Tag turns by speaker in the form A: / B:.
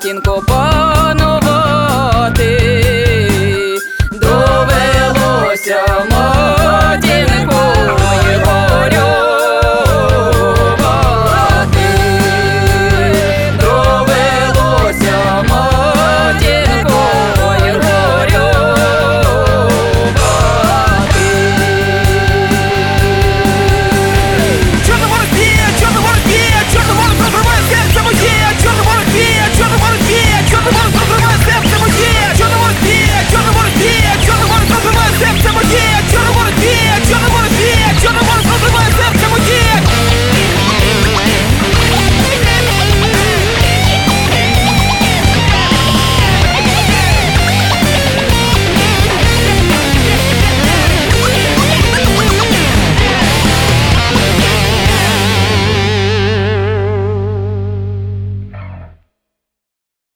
A: картинку по